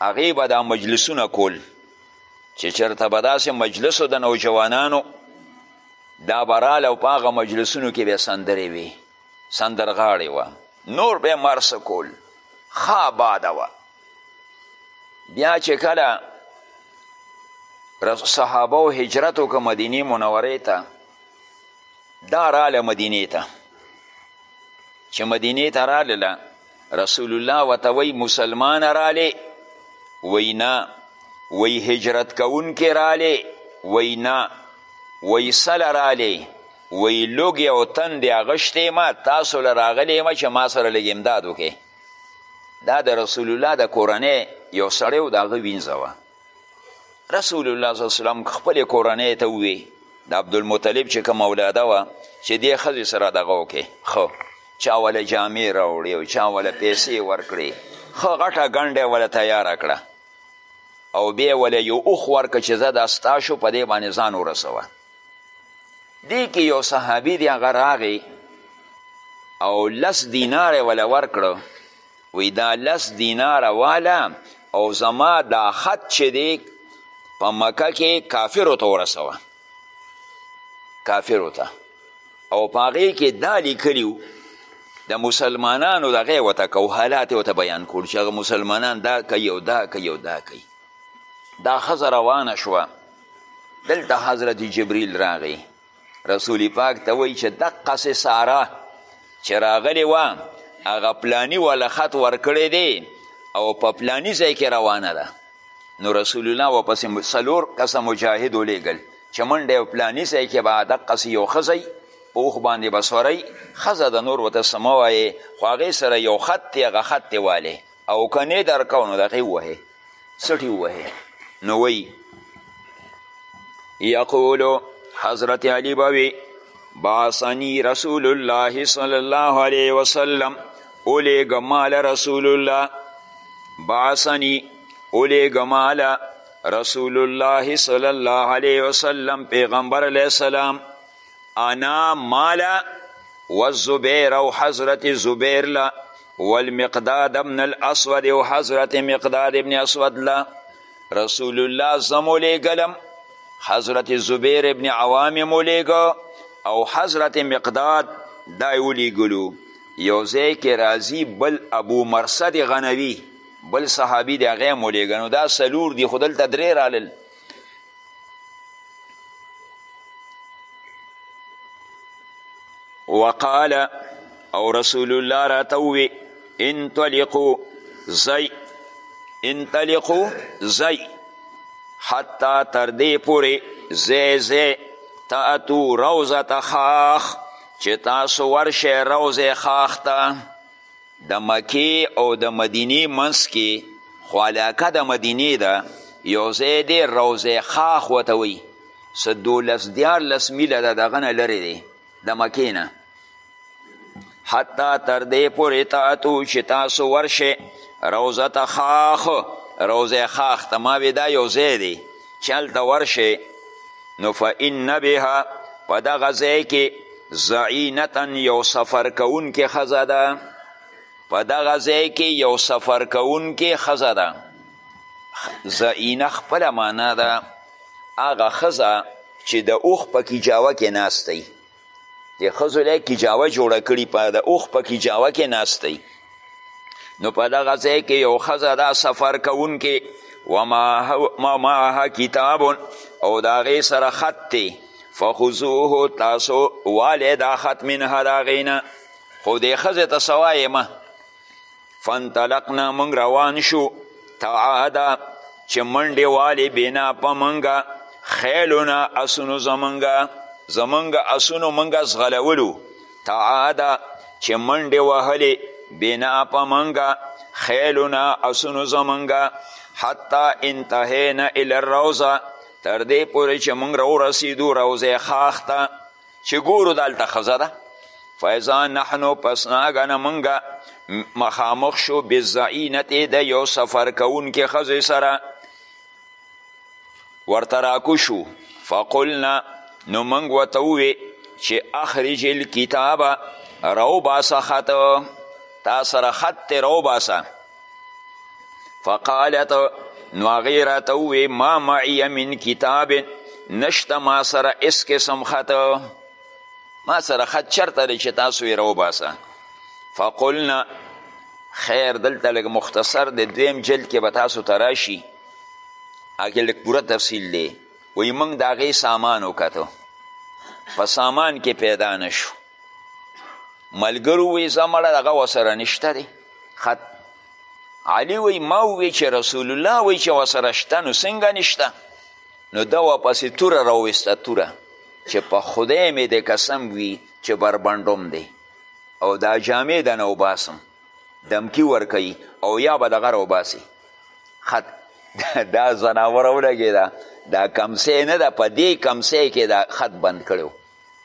هغې به دا مجلسونه کول چې چېرته به داسې مجلس د نوجوانانو دا به راله او په هغه مجلسونو کې به سندرې وي سندرغاړې وه نور به مرس کول ښه آباده وه بیا چې کله صحابه و هجرت وکړه مدینې منورې ته دا راله مدینې ته چې مدینې ته رالله رسول الله وته وی مسلمان رالی وی نه وی هجرت کونکی رالی وی نه وی سل رالی وی لوګی او تند اغشتی ما تاسو له راغلی ما چې ما سره لږ امداد وکړي دا د رسول الله د کورنۍ یو سړی و د هغه وینځه وه رسول الله صلی الله علیه وسلم خپل کورنۍ ته ووی د عبدالمطلب چې کوم اولاده وه چې دې ښځې سره دغه وکړې ښه چا وله جامې راوړې او چا وله پیسې ورکړې ښه غټه ګنډه یې وله تیاره کړه او بیا وله یو اوښ ورکړه چې زه دا ستا شو په دې باندې ځان ورسوه دې کې یو صحابي دی هغه راغی او لس دینار یې وله ورکړه وی دا لس دیناره والا او زما دا خط چې دی په مکه کې کافرو ته ورسوه کافرو ته او په هغې کې دا لیکلي د مسلمانانو دغه یې ورته کو حالات یې ورته بیان کړو چې هغه مسلمانان دا کوي او دا کوي او دا کوي دا ښځه روانه شوه دلته حضرت جبریل راغی رسول پاک ته وایي چې دقسې ساره چې راغلې وه هغه پلانی والا خط ورکړی دی او په پلانی ځای کې روانه ده نو رسول الله ورپسې څلور کسه مجاهد ولیږل چې منډه یې پلانی ځای کې به دقسې یو ښځی په اوښ باندې به سورئ ښځه د نور ورته څه مه وایې خو هغې سره یو خط دی هغه خط دی والې او که نه درکوو نو دغې ووهې سټي ووهې نو وی یقولو حضرت علی به وی بعثنی رسول الله صلی الله علیه وسلم اولیږه مال رسول الله بعثنی اولیږه مال رسول الله صلی الله علیه وسلم پیغمبر علیه السلام انا مالا والزبیر او حضرت زبیر لا والمقداد ابن الاسود او حضرت مقداد ابن اسود لا رسول الله زمو لیگلم حضرت زبیر ابن عوام مو لیگو او حضرت مقداد دای ولیگلو یو ځای کې راځي بل ابو مرصد غنوي بل صحابي د هغه مو لیږه نو دا څلور دي خو دلته درې رالل وقال او رسول الله راته ووی انطلقو زی انطلقو زی حتی تر دې پورې زی زی تاتو روزه خاخ چې تاسو ورشه روزه خاخ ته د مکې او د مدینې منځ کې خو علاقه د مدینې ده یو ځای دی روضه خاخ ورته وایي څه دولس دیارلس میله د دغه نه لرې دی د مکې نه حتی تر دې پورې تاتو چې تاسو ورشئ روضه خاخ روضه خاخ ته ما وې دا یو ځای دی چې هلته ورشئ نو فان بها په دغه ځای کې زعینتا یو سفر کوونکې ښځه ده په دغه ځای کې یو سفر کوونکې ښځه ده زعینه خپله معنا ده هغه ښځه چې د اوښ په کیجاوه کې ناستی د ښځو له کجاوه جوړه کړي په د اوښ په کجاوه کې ناست دی نو په دغه ځای کې یو ښځه دا سفر کوونکې ومعها کتاب او د هغې سره خط دی فخذوه تاسو والې دا خط منها د هغې نه خو دې ښځې ته څه وایې مه فانطلقنا موږ روان شو تعاده چې منډې والې بنا په موږ خیلونه اسونو زموږ زموږ اسونو موږ ځغلولو تعاده چې منډې وهلې بنا په موږ خیلونه اسونو زموږ حتی انتهینا الی الروضه تر دې پورې چې موږ راورسېدو روضې خاخ ته چې ګورو دلته ښځه ده فیضا نحنو پس ناګنه مونږه مخامخ شو بزعینت د یو سفر کوونکې ښځې سره ورته راکو شو فقلنا نو مونږ ورته ووې چې اخرج الکتابه راوباسه خط تا سره خط دی راوباسه فقالت نو هغې راته ووې ما معی من کتاب نشته ما سره اس قسم خط ما سره خط چرته دی چې تاسو یې راوباسه فقلنا خیر دلته لږ مختصر دی دویم جلد کې به تاسو ته راشي هغې لږ پوره تفصیل دی وایي موږ د هغې سامان وکتو په سامان کې پیدا نه شو ملګرو وی زمړه دغه وسره نشته دی خط علی وی ما وی چې رسول الله وی چې وسره شته نو څنګه نشته نو دا واپسې توره راوسته توره چې په خدای مې د قسم وی چې بربنډوم دی او دا جامې د نه وباسم دمکی ورکوي او یا به دغه راوباسي خط دا زناوره ولګېده دا کمسې نه ده په دې کمسې کې دا خط بند کړی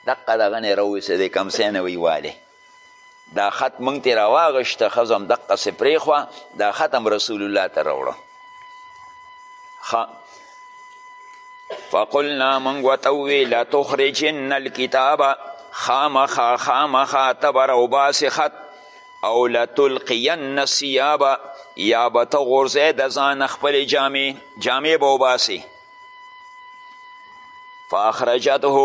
دقه دغه نه راوسه د کمسې نه وی والی دا خط مونږ ته راواغشته ښځو هم دقسې پرېښوه دا خط هم رسول الله ته راوړه فقلنا مونږ ورته ووی لا تخرجن الکتابه خامخا خامخا ته به راوباسې خط او لتلقین الثیابه یا به ته غورځې د ځانه خپلې جامې جامې به وباسې فاخرجته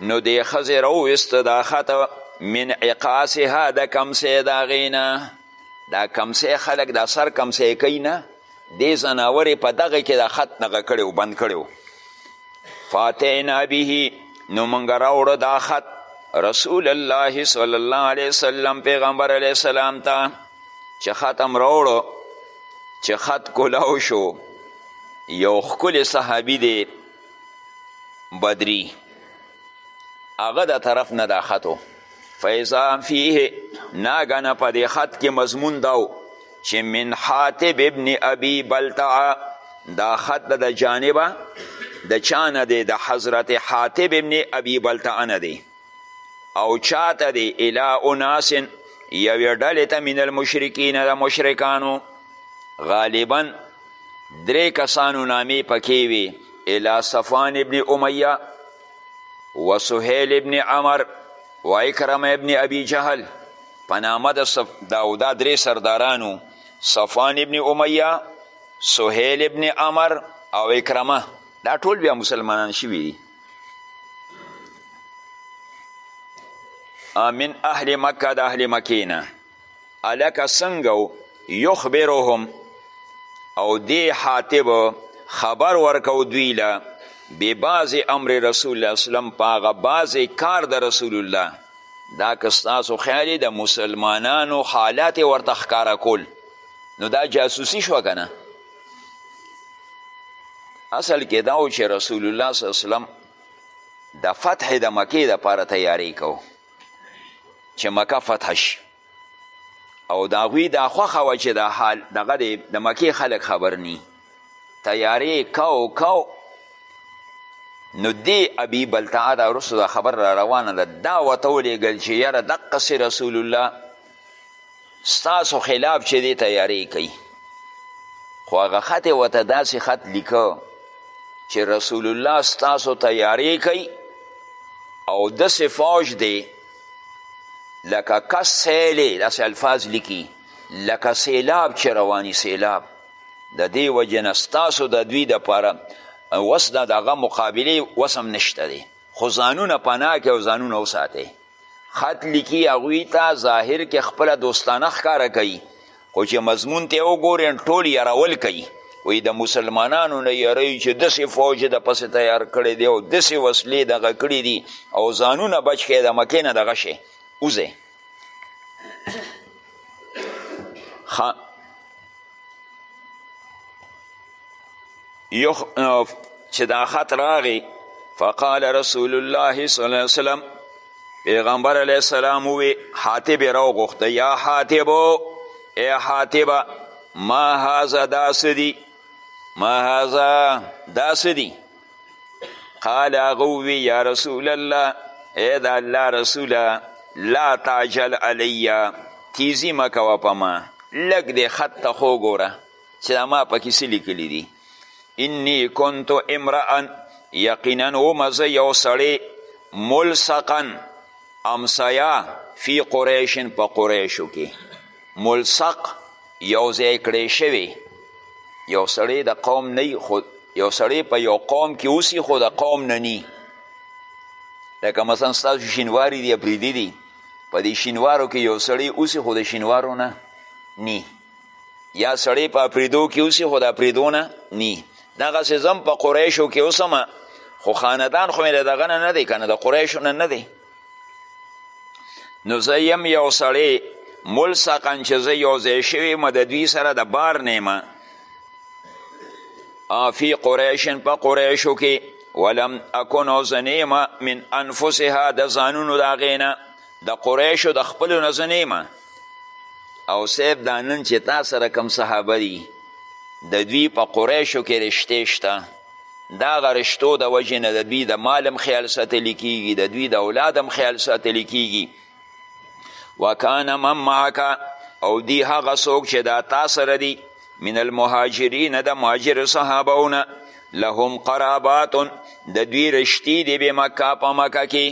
نو دې ښځې راوویسته دا خطه من عقاسها د کمسې د هغې نه دا کمسې خلک دا سر کمسې کوي نه دې ځناورې په دغه کې دا خط دغه کړی و بند کړی و فاتینا به نو موږ راوړه دا خط رسول الله صلی الله علیه وسلم پیغمبر علیه السلام ته چې خط هم راوړو چې خط کولاو شو یو ښکلی صحابي دی بدری هغه د طرف نه دا خط و فیضا فیه ناګنه په دې خط کې مضمون دا و چې من حاتب ابن ابي بلتعه دا خط د جانبه د چا نه دی د حضرت حاتب ابن ابي بلتعه نه دی او چاته دی الی اناس یوې ډلې ته من المشرکین د مشرکانو غالبا درې کسانو نامې پکې وي الی صفوان ابن امیه و سهیل ابن عمر و اکرم ابن ابی جهل په نامه د صف... دا او دا درې سردارانو صفوان ابن امیه سهیل ابن عمر او اکرمه دا ټول بیا مسلمانان شوي دي من اهل مکه د اهل مکې نه الکه څنګه و یخبرهم او دی حاتب خبر ورکو دوی له به بعض امر رسول الله اسلام پاغه بعض کار د رسول الله دا که ستاسو خیال د مسلمانانو حالات ورته ښکاره کول نو دا جاسوسی شو کنه اصل کې دا و چې رسول الله صلی الله علیه وسلم د فتح د مکې دپاره تیاری کو چې مکه فتح شي او د هغوی دا خوښه وه چې دا حال دغه دی د مکې خلک خبر نی تیارې کاو کاو نو دی ابي بلتعه دا وروسته دا خبر را روانه ده دا ورته ولېږل چې یاره دقسې رسول الله ستاسو خلاف چې دی تیاری کوي خو هغه خط یې ورته داسې خط لیکه چې رسول الله ستاسو تیاری کوي او داسې فوج دی لکه کس سیلی داسې الفاظ لیکي لکه سیلاب چې رواني سیلاب د دې وجې نه ستاسو د دوی دپاره وس د دغه مقابلې وس هم نشته دی خو ځانونه پناه کې او ځانونه وساتئ خط لیکي هغوی ته ظاهر کې خپله دوستانه ښکاره کوي خو چې مضمون ته وګورئ ټول یرول کوي وایي د مسلمانانو نه یروي چې داسې فوج د پسې تیار کړی دی او داسې وسلې دغه کړي دي او ځانونه بچ کړئ د مکې نه دغه شی وځئ یخ چې دا خط راغی فقال رسول الله صلی الله علیه وسلم پیغمبر علیه السلام وی حاتب را وغوښته یا حاتب ای حاتب ما هذا داس دی ما هذا داس دی قال غوی یا رسول الله ای دا الله رسول لا تعجل علی تیزی مکوه په ما لږ دې خط ته خو ګوره چې دا ما پکې څه لیکلي دي انی کنت امرأ یقینا وم زه یو سړی ملصقا امسیا فی قریشن په قریشو کې ملصق یو ځای کړی شوی یو سړی د قوم نه خود یو سړی په یو قوم کې اوسي خو د قوم نه نی لکه مثلا ستاسو شینواری دی پریدي دي په دې شینوارو کې یو سړی اوسي خو د شینوارو نه نی یا سړی په اپریدو کې اوسي خو د اپریدو نه نی دغسې زه هم په قریشو کې اوسم خو خاندان خو مې له دغه نه نه دی که نه د قریشو نه نه دی نو زه یم یو سړی ملصقا چې زه یو ځای شوی یم د دوی سره د بار نه یم فی قریشن په قریشو کې ولم اکن او زه نه یم من انفسها د ځانونو د هغې نه د قریشو د خپلو نه زه نه یم او صاحب دا نن چې تا سره کم صحابه دي د دوی په قریشو کې رشتې شته دا هغه رشتو د وجې نه د دوی د مال هم خیال ساتلی کیږي د دوی د اولاد هم خیال ساتلی کیږي وکان من معک او دی هغه څوک چې دا تا سره دي من المهاجرین د مهاجر صحابهونه لهم قرابات د دوی رشتې دي به مکه په مکه کې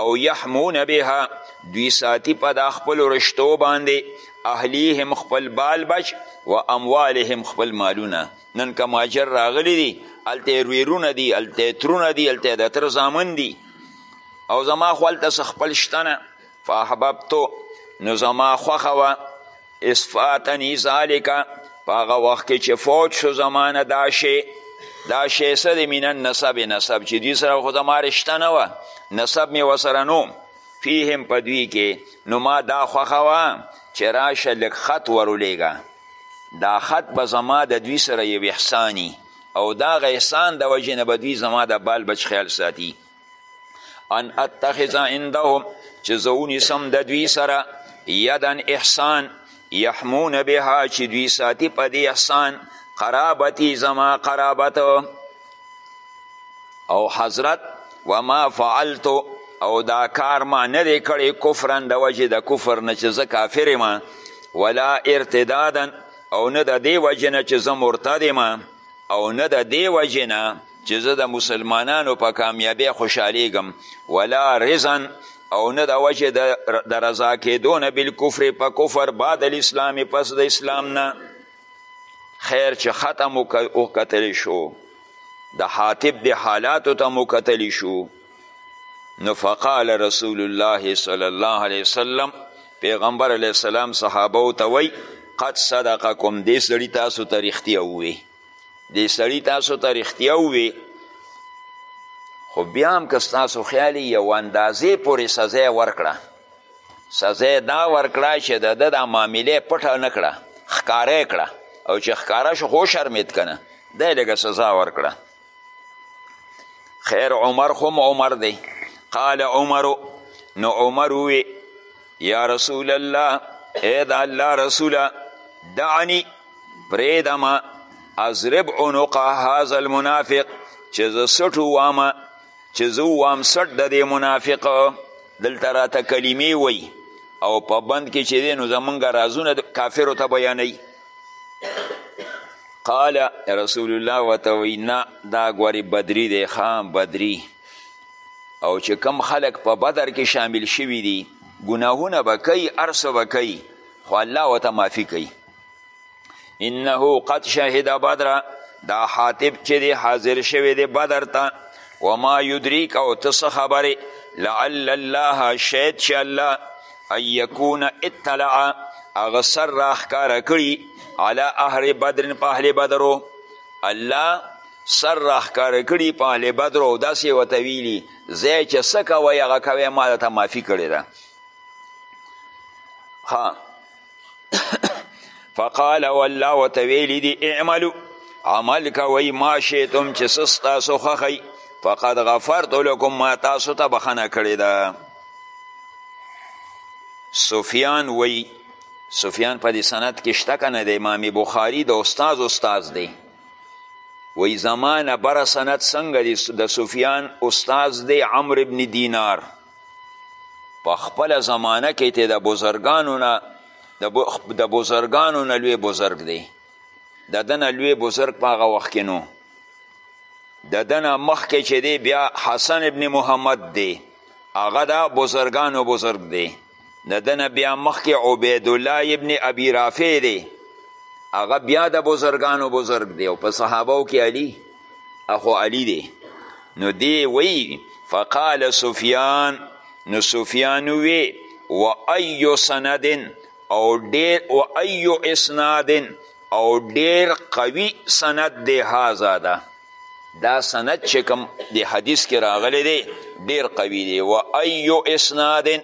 او یحمون بها دوی ساتی په دا خپل رشتو باندې اهلیهم خپل بال بچ و اموالهم خپل مالونه نن که ماجر راغلی دی هلته رویرونه دی هلته ترونه دی هلته د تر زامن دی او زما خو هلته څه خپل شته نه فاحببتو نو زما خوښه وه اسفاتنی ذالک په هغه وخت کې چې فوج شو زمانه دا شی دا شی څه دی من النسب نسب چې دوی سره خو زما رشته نه وه نسب مې ورسره نو فیهم په دوی کې نو ما دا خوښه وه چې راشه لږ خط ورولېږه دا خط به زما د دوی سره یو احسانی او دا غ احسان د وجې نه به دوی زما د بال بچ خیال ساتي ان اتخذ عندهم چې زه ونیسم د دوی سره یدن احسان یحمون بها چې دوی ساتي په دې احسان قرابتی زما قرابت او حضرت وما فعلتو او دا کار ما نه دی کړی کفرا د وجې د کفر نه چې زه کافر ما ولا ارتدادا او نه د دې وجې نه چې زه مرتد ما او نه د دې وجې نه چې زه د مسلمانانو په کامیابی خوشحالیږم ولا رضا او نه د وجه د رضا کېدو نه بالکفر په کفر بعد الاسلام پس د اسلام نه خیر چې ختم وکتل شو د حاطب د حالاتو ته مو کتلی شو نو فقال رسول الله صلی الله علیه وسلم پیغمبر علیه السلام صحابه ته وی قد صدقکم دې سړي تاسو ته رښتیا ووی دې سړي تاسو ته رښتیا ووې خو بیا هم که ستاسو خیال یو اندازې پورې سزا یې ورکړه سزا یې دا ورکړه چې د ده دا معامله پټه نه کړه ښکاره کړه او چې ښکاره شو خو شرمېد که نه دا یې لږه سزا ورکړه خیر عمر خوم عمر دی قال عمر نو عمر وی یا رسول الله ای د الله رسوله دعنی پریدما اضرب عنق هذا المنافق چې زه سټ ووام چې زه ووام سټ د دې منافق دلته راته کلمې وی او په بند کې چې دی نو زمونږ رازونه کافرو ته بیانوي قال رسول الله ورته وایي نه دا ګورې بدري دی ښه بدري او چې کم خلک په بدر کې شامل شوي دي ګناهونه به کوي هر څه به کوي خو الله ورته معافي کوي انه قد شهد بدر دا حاطب چې دی حاضر شوی دی بدر ته وما یدریک او ته څه خبرې لعل الله شاید چې الله ان یکون اطلع هغه سر راښکاره کړي علی اهل بدر په اهل بدرو الله سر راښکاره کړي په اهل بدرو او داسې ورته ویلي ځای چې څه کوئ هغه کوئ ما درته معافي کړې ده فقال والله ورته ویلي دي اعملو عمل کوئ ما شئتم چې څه ستاسو خوښئ فقد غفرت لکم ما تاسو ته بخنه کړې ده سفیان وی سفیان په دې سند کې شته که نه د امام بخاري د استاد استاد دی وی زمانه بره سند څنګه د سفیان استاد دی عمرو ابن دینار په خپل زمانه کې ته د بزرګانو نه د بزرګانو نه لوی بزرګ دی د ده نه لوی بزرګ په هغه وخت کې نو د ده نه مخکې چې دی بیا حسن ابن محمد دی هغه د بزرګانو بزرګ دی د ده نه بیا مخکې عبیدالله ابن ابي رافع دی هغه بیا د بزرګانو بزرګ دی او په صحابو کې علی اخو علی دی نو دی وی فقال سفیان نو سفیان وی و ایو سندن او ډیر و ایو اسنادن او ډیر قوی سند دی هازا ده دا سند چې کوم د حدیث کې راغلی دی ډیر قوی دی و ایو اسنادن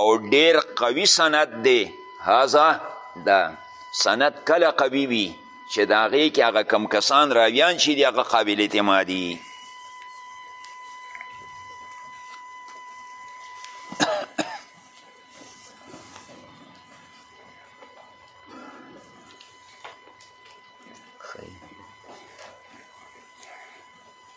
او ډیر قوی سند دی هازا ده سند کله قوی وي چې د هغې کې هغه کم کسان راویان چې دي هغه قابل اعتمادي